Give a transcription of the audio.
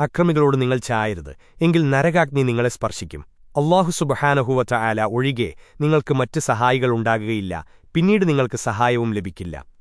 അക്രമികളോട് നിങ്ങൾ ചായരുത്. എങ്കിൽ നരകാഗ്നി നിങ്ങളെ സ്പർശിക്കും. അള്ളാഹു സുബഹാനഹുവറ്റ ആല ഒഴികെ നിങ്ങൾക്ക് മറ്റ് സഹായികളുണ്ടാകുകയില്ല പിന്നീട് നിങ്ങൾക്ക് സഹായവും ലഭിക്കില്ല.